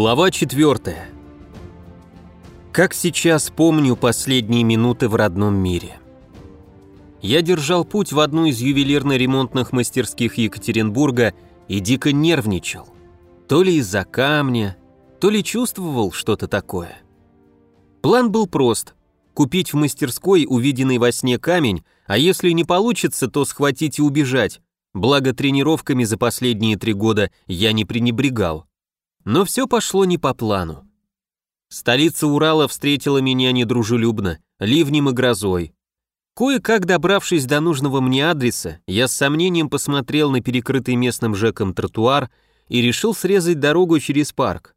Глава 4. Как сейчас помню последние минуты в родном мире. Я держал путь в одну из ювелирно-ремонтных мастерских Екатеринбурга и дико нервничал. То ли из-за камня, то ли чувствовал что-то такое. План был прост – купить в мастерской увиденный во сне камень, а если не получится, то схватить и убежать, благо тренировками за последние три года я не пренебрегал. Но все пошло не по плану. Столица Урала встретила меня недружелюбно, ливнем и грозой. Кое-как добравшись до нужного мне адреса, я с сомнением посмотрел на перекрытый местным ЖЭКом тротуар и решил срезать дорогу через парк.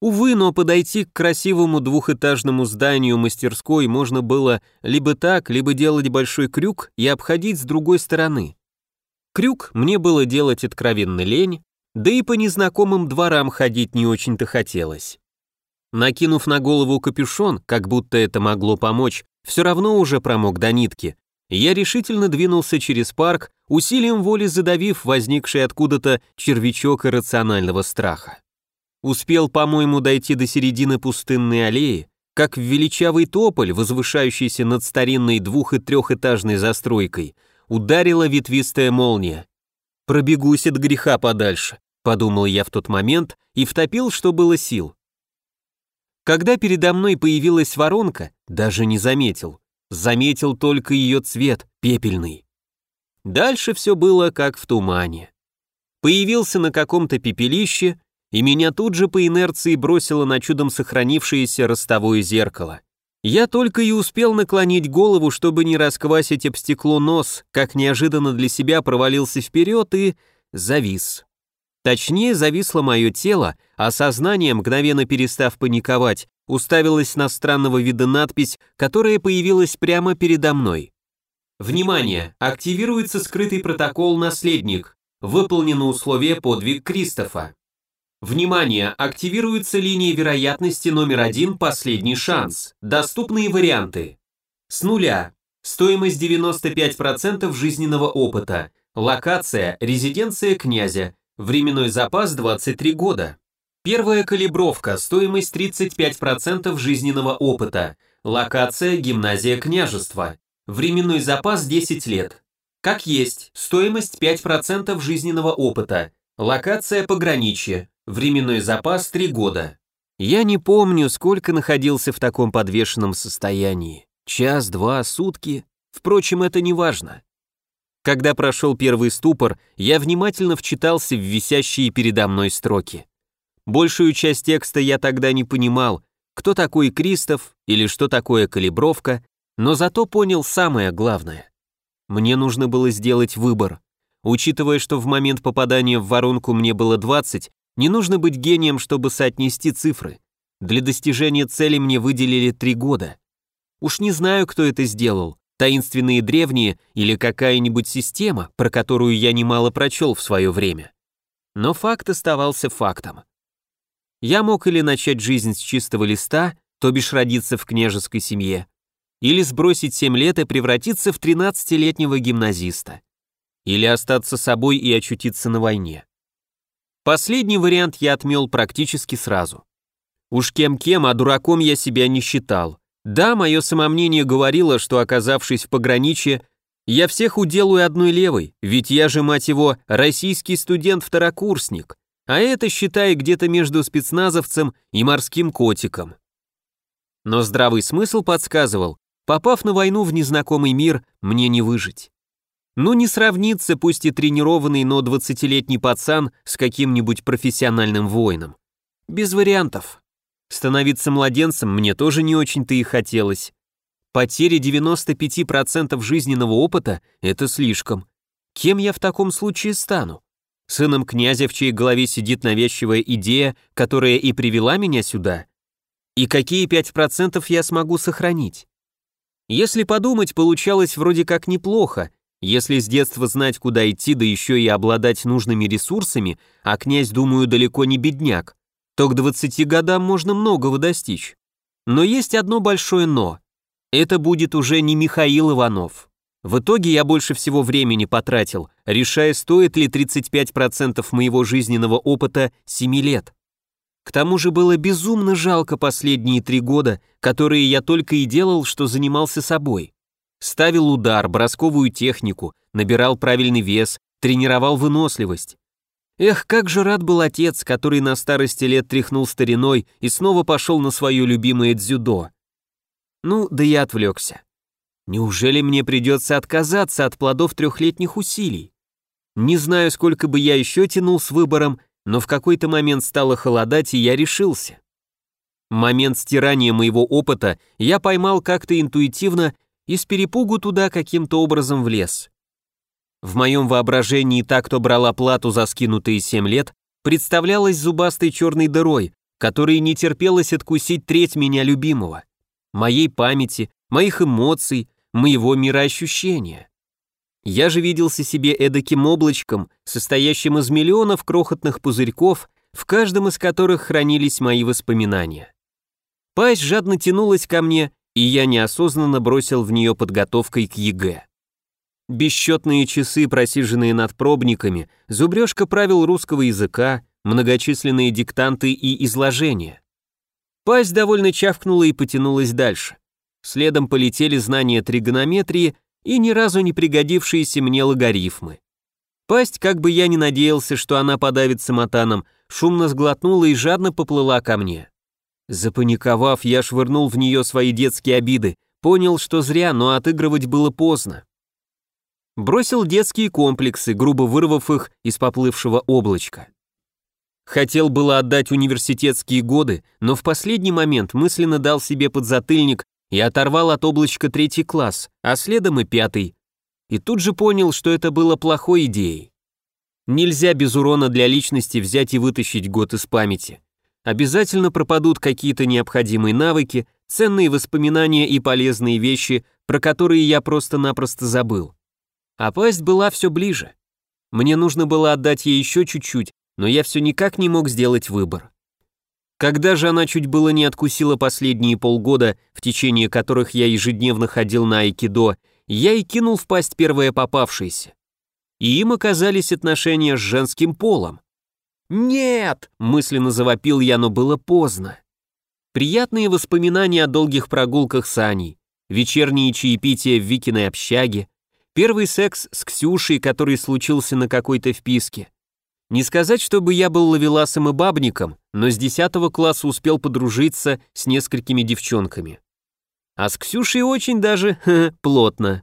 Увы, но подойти к красивому двухэтажному зданию мастерской можно было либо так, либо делать большой крюк и обходить с другой стороны. Крюк мне было делать откровенно лень, да и по незнакомым дворам ходить не очень-то хотелось. Накинув на голову капюшон, как будто это могло помочь, все равно уже промок до нитки, я решительно двинулся через парк, усилием воли задавив возникший откуда-то червячок иррационального страха. Успел, по-моему, дойти до середины пустынной аллеи, как в величавый тополь, возвышающийся над старинной двух- и трехэтажной застройкой, ударила ветвистая молния. Пробегусь от греха подальше подумал я в тот момент и втопил, что было сил. Когда передо мной появилась воронка, даже не заметил. Заметил только ее цвет, пепельный. Дальше все было как в тумане. Появился на каком-то пепелище, и меня тут же по инерции бросило на чудом сохранившееся ростовое зеркало. Я только и успел наклонить голову, чтобы не расквасить об стекло нос, как неожиданно для себя провалился вперед и завис. Точнее, зависло мое тело, а сознание, мгновенно перестав паниковать, уставилось на странного вида надпись, которая появилась прямо передо мной. Внимание! Активируется скрытый протокол «Наследник». Выполнено условие «Подвиг Кристофа». Внимание! Активируется линия вероятности номер один «Последний шанс». Доступные варианты. С нуля. Стоимость 95% жизненного опыта. Локация – резиденция князя. Временной запас 23 года. Первая калибровка, стоимость 35% жизненного опыта. Локация гимназия княжества. Временной запас 10 лет. Как есть, стоимость 5% жизненного опыта. Локация пограничье. Временной запас 3 года. Я не помню, сколько находился в таком подвешенном состоянии. Час, два, сутки. Впрочем, это не важно. Когда прошел первый ступор, я внимательно вчитался в висящие передо мной строки. Большую часть текста я тогда не понимал, кто такой Кристоф или что такое калибровка, но зато понял самое главное. Мне нужно было сделать выбор. Учитывая, что в момент попадания в воронку мне было 20, не нужно быть гением, чтобы соотнести цифры. Для достижения цели мне выделили 3 года. Уж не знаю, кто это сделал, таинственные древние или какая-нибудь система, про которую я немало прочел в свое время. Но факт оставался фактом. Я мог или начать жизнь с чистого листа, то бишь родиться в княжеской семье, или сбросить 7 лет и превратиться в 13-летнего гимназиста, или остаться собой и очутиться на войне. Последний вариант я отмел практически сразу. Уж кем-кем, а дураком я себя не считал. Да, мое самомнение говорило, что оказавшись в пограничье, я всех уделаю одной левой, ведь я же, мать его, российский студент-второкурсник, а это, считай, где-то между спецназовцем и морским котиком. Но здравый смысл подсказывал, попав на войну в незнакомый мир, мне не выжить. Ну не сравнится, пусть и тренированный, но 20-летний пацан с каким-нибудь профессиональным воином. Без вариантов. Становиться младенцем мне тоже не очень-то и хотелось. Потеря 95% жизненного опыта – это слишком. Кем я в таком случае стану? Сыном князя, в чьей голове сидит навязчивая идея, которая и привела меня сюда? И какие 5% я смогу сохранить? Если подумать, получалось вроде как неплохо, если с детства знать, куда идти, да еще и обладать нужными ресурсами, а князь, думаю, далеко не бедняк, то к 20 годам можно многого достичь. Но есть одно большое «но». Это будет уже не Михаил Иванов. В итоге я больше всего времени потратил, решая, стоит ли 35% моего жизненного опыта 7 лет. К тому же было безумно жалко последние три года, которые я только и делал, что занимался собой. Ставил удар, бросковую технику, набирал правильный вес, тренировал выносливость. Эх, как же рад был отец, который на старости лет тряхнул стариной и снова пошел на свое любимое дзюдо. Ну, да я отвлекся. Неужели мне придется отказаться от плодов трехлетних усилий? Не знаю, сколько бы я еще тянул с выбором, но в какой-то момент стало холодать, и я решился. Момент стирания моего опыта я поймал как-то интуитивно и с перепугу туда каким-то образом влез. В моем воображении та, кто брала плату за скинутые семь лет, представлялась зубастой черной дырой, которой не терпелось откусить треть меня любимого, моей памяти, моих эмоций, моего мироощущения. Я же виделся себе эдаким облачком, состоящим из миллионов крохотных пузырьков, в каждом из которых хранились мои воспоминания. Пасть жадно тянулась ко мне, и я неосознанно бросил в нее подготовкой к ЕГЭ. Бесчетные часы, просиженные над пробниками, зубрежка правил русского языка, многочисленные диктанты и изложения. Пасть довольно чавкнула и потянулась дальше. Следом полетели знания тригонометрии и ни разу не пригодившиеся мне логарифмы. Пасть, как бы я ни надеялся, что она подавится матаном, шумно сглотнула и жадно поплыла ко мне. Запаниковав, я швырнул в нее свои детские обиды, понял, что зря, но отыгрывать было поздно. Бросил детские комплексы, грубо вырвав их из поплывшего облачка. Хотел было отдать университетские годы, но в последний момент мысленно дал себе подзатыльник и оторвал от облачка третий класс, а следом и пятый. И тут же понял, что это было плохой идеей. Нельзя без урона для личности взять и вытащить год из памяти обязательно пропадут какие-то необходимые навыки, ценные воспоминания и полезные вещи, про которые я просто-напросто забыл. А пасть была все ближе. Мне нужно было отдать ей еще чуть-чуть, но я все никак не мог сделать выбор. Когда же она чуть было не откусила последние полгода, в течение которых я ежедневно ходил на айкидо, я и кинул в пасть первое попавшееся. И им оказались отношения с женским полом. «Нет!» — мысленно завопил я, но было поздно. Приятные воспоминания о долгих прогулках с Аней, вечерние чаепития в Викиной общаге, первый секс с Ксюшей, который случился на какой-то вписке. Не сказать, чтобы я был ловеласом и бабником, но с 10 класса успел подружиться с несколькими девчонками. А с Ксюшей очень даже плотно.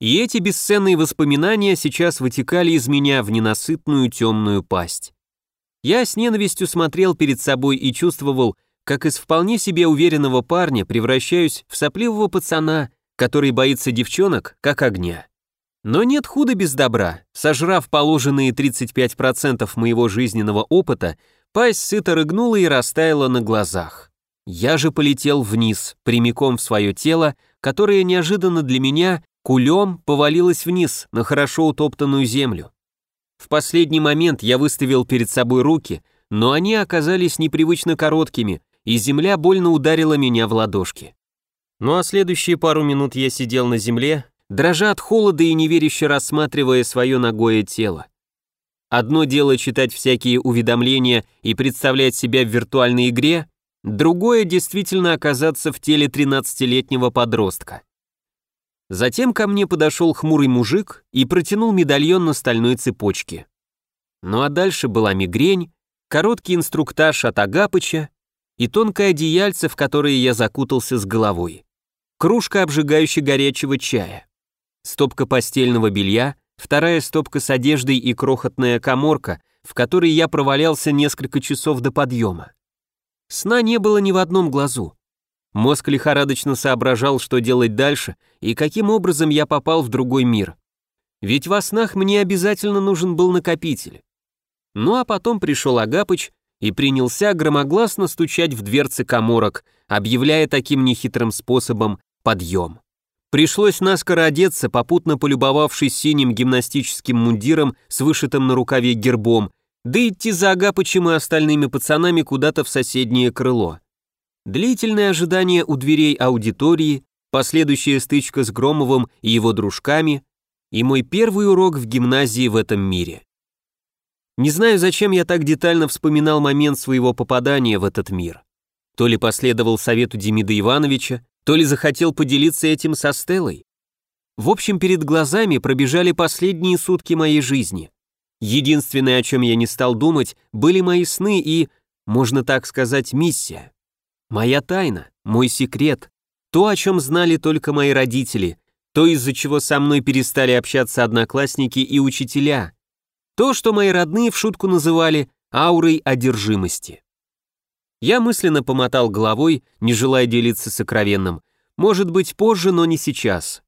И эти бесценные воспоминания сейчас вытекали из меня в ненасытную темную пасть. Я с ненавистью смотрел перед собой и чувствовал, как из вполне себе уверенного парня превращаюсь в сопливого пацана, который боится девчонок, как огня. Но нет худа без добра. Сожрав положенные 35% моего жизненного опыта, пасть сыто рыгнула и растаяла на глазах. Я же полетел вниз, прямиком в свое тело, которое неожиданно для меня кулем повалилось вниз на хорошо утоптанную землю. В последний момент я выставил перед собой руки, но они оказались непривычно короткими, и земля больно ударила меня в ладошки. Ну а следующие пару минут я сидел на земле, дрожа от холода и неверяще рассматривая свое ногое тело. Одно дело читать всякие уведомления и представлять себя в виртуальной игре, другое действительно оказаться в теле 13-летнего подростка. Затем ко мне подошел хмурый мужик и протянул медальон на стальной цепочке. Ну а дальше была мигрень, короткий инструктаж от Агапыча и тонкое одеяльце, в которое я закутался с головой. Кружка обжигающей горячего чая. Стопка постельного белья, вторая стопка с одеждой и крохотная коморка, в которой я провалялся несколько часов до подъема. Сна не было ни в одном глазу. Мозг лихорадочно соображал, что делать дальше и каким образом я попал в другой мир. Ведь во снах мне обязательно нужен был накопитель. Ну а потом пришел Агапыч и принялся громогласно стучать в дверцы коморок, объявляя таким нехитрым способом подъем. Пришлось наскоро одеться, попутно полюбовавшись синим гимнастическим мундиром с вышитым на рукаве гербом, да идти за Агапычем и остальными пацанами куда-то в соседнее крыло. Длительное ожидание у дверей аудитории, последующая стычка с Громовым и его дружками и мой первый урок в гимназии в этом мире. Не знаю, зачем я так детально вспоминал момент своего попадания в этот мир. То ли последовал совету Демида Ивановича, то ли захотел поделиться этим со Стеллой. В общем, перед глазами пробежали последние сутки моей жизни. Единственное, о чем я не стал думать, были мои сны и, можно так сказать, миссия. Моя тайна, мой секрет, то, о чем знали только мои родители, то, из-за чего со мной перестали общаться одноклассники и учителя, то, что мои родные в шутку называли аурой одержимости. Я мысленно помотал головой, не желая делиться сокровенным. Может быть, позже, но не сейчас.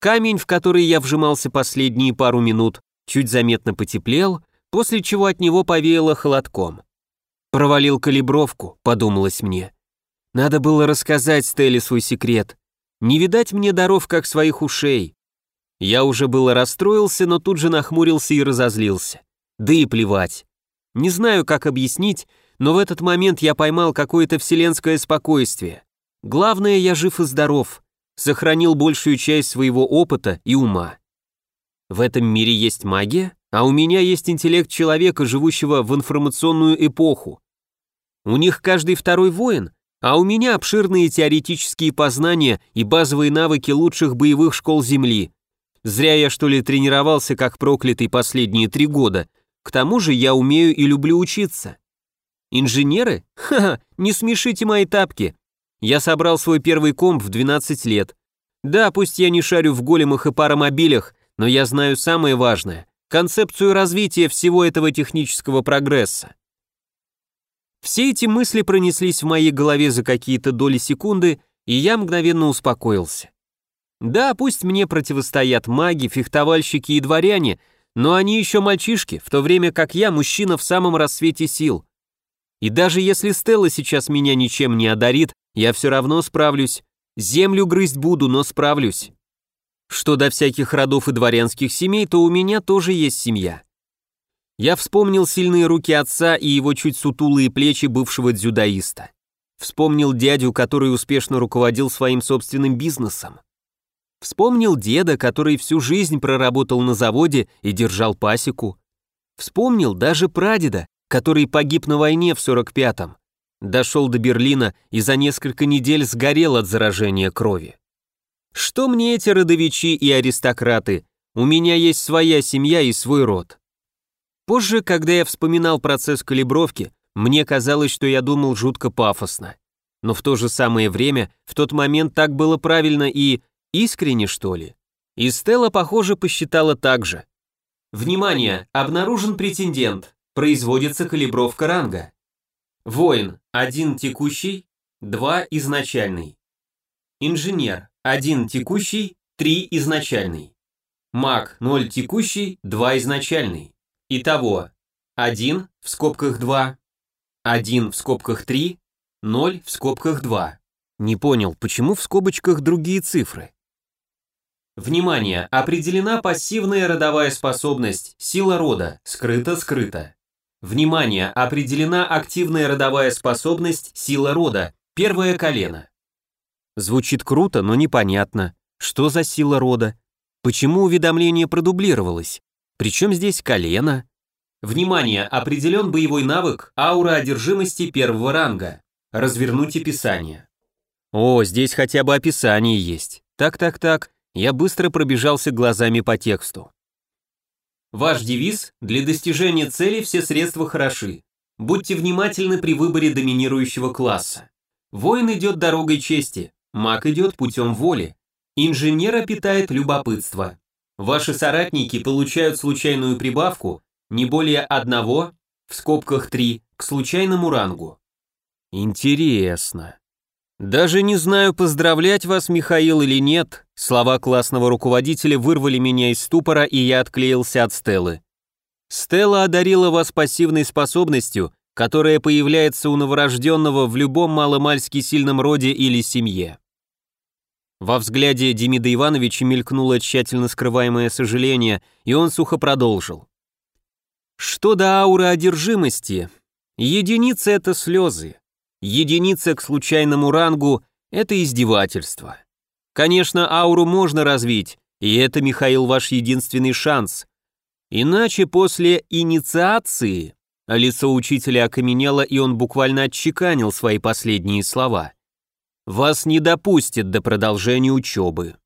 Камень, в который я вжимался последние пару минут, чуть заметно потеплел, после чего от него повеяло холодком. Провалил калибровку, подумалось мне. Надо было рассказать Стелле свой секрет. Не видать мне даров, как своих ушей. Я уже было расстроился, но тут же нахмурился и разозлился. Да и плевать. Не знаю, как объяснить, но в этот момент я поймал какое-то вселенское спокойствие. Главное, я жив и здоров сохранил большую часть своего опыта и ума. В этом мире есть магия, а у меня есть интеллект человека, живущего в информационную эпоху. У них каждый второй воин, а у меня обширные теоретические познания и базовые навыки лучших боевых школ Земли. Зря я что ли тренировался как проклятый последние три года. К тому же я умею и люблю учиться. Инженеры? Ха-ха, не смешите мои тапки. Я собрал свой первый комп в 12 лет. Да, пусть я не шарю в големах и паромобилях, но я знаю самое важное – концепцию развития всего этого технического прогресса. Все эти мысли пронеслись в моей голове за какие-то доли секунды, и я мгновенно успокоился. Да, пусть мне противостоят маги, фехтовальщики и дворяне, но они еще мальчишки, в то время как я мужчина в самом рассвете сил. И даже если Стелла сейчас меня ничем не одарит, я все равно справлюсь. Землю грызть буду, но справлюсь. Что до всяких родов и дворянских семей, то у меня тоже есть семья. Я вспомнил сильные руки отца и его чуть сутулые плечи бывшего дзюдоиста. Вспомнил дядю, который успешно руководил своим собственным бизнесом. Вспомнил деда, который всю жизнь проработал на заводе и держал пасеку. Вспомнил даже прадеда, который погиб на войне в 45-м. Дошел до Берлина и за несколько недель сгорел от заражения крови. Что мне эти родовичи и аристократы? У меня есть своя семья и свой род. Позже, когда я вспоминал процесс калибровки, мне казалось, что я думал жутко пафосно. Но в то же самое время, в тот момент так было правильно и искренне, что ли. И Стелла, похоже, посчитала так же. Внимание! Обнаружен претендент. Производится калибровка ранга. Воин – один текущий, два изначальный. Инженер – один текущий, три изначальный. Маг – ноль текущий, два изначальный. Итого один в скобках два, один в скобках три, ноль в скобках два. Не понял, почему в скобочках другие цифры? Внимание! Определена пассивная родовая способность, сила рода, скрыто-скрыто. Внимание, определена активная родовая способность сила рода, первое колено. Звучит круто, но непонятно. Что за сила рода? Почему уведомление продублировалось? Причем здесь колено? Внимание, определен боевой навык аура одержимости первого ранга. Развернуть описание. О, здесь хотя бы описание есть. Так-так-так, я быстро пробежался глазами по тексту. Ваш девиз – для достижения цели все средства хороши. Будьте внимательны при выборе доминирующего класса. Воин идет дорогой чести, маг идет путем воли. Инженера питает любопытство. Ваши соратники получают случайную прибавку не более одного, в скобках три, к случайному рангу. Интересно. Даже не знаю, поздравлять вас, Михаил, или нет. Слова классного руководителя вырвали меня из ступора, и я отклеился от Стеллы. Стелла одарила вас пассивной способностью, которая появляется у новорожденного в любом маломальски сильном роде или семье. Во взгляде Демида Ивановича мелькнуло тщательно скрываемое сожаление, и он сухо продолжил. Что до ауры одержимости? Единица — это слезы. Единица к случайному рангу – это издевательство. Конечно, ауру можно развить, и это, Михаил, ваш единственный шанс. Иначе после инициации лицо учителя окаменело, и он буквально отчеканил свои последние слова. «Вас не допустят до продолжения учебы».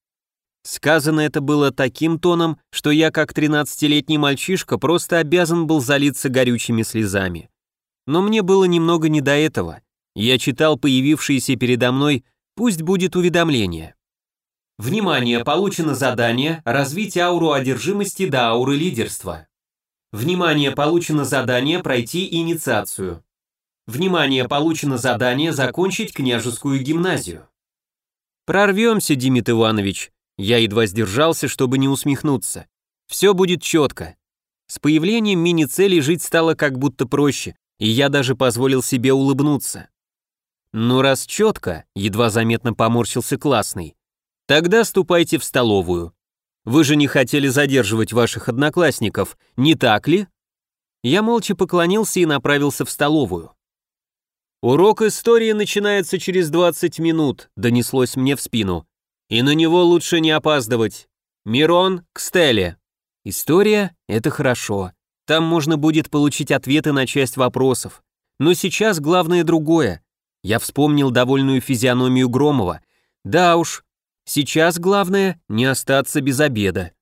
Сказано это было таким тоном, что я, как тринадцатилетний мальчишка, просто обязан был залиться горючими слезами. Но мне было немного не до этого. Я читал появившееся передо мной «Пусть будет уведомление». Внимание, получено задание «Развить ауру одержимости до ауры лидерства». Внимание, получено задание пройти инициацию. Внимание, получено задание закончить княжескую гимназию. Прорвемся, Димит Иванович. Я едва сдержался, чтобы не усмехнуться. Все будет четко. С появлением мини-целей жить стало как будто проще, и я даже позволил себе улыбнуться. Ну раз четко, едва заметно поморщился классный, тогда ступайте в столовую. Вы же не хотели задерживать ваших одноклассников, не так ли?» Я молча поклонился и направился в столовую. «Урок истории начинается через 20 минут», — донеслось мне в спину. «И на него лучше не опаздывать. Мирон, к Стелле». История — это хорошо. Там можно будет получить ответы на часть вопросов. Но сейчас главное другое. Я вспомнил довольную физиономию Громова. Да уж, Сейчас главное не остаться без обеда.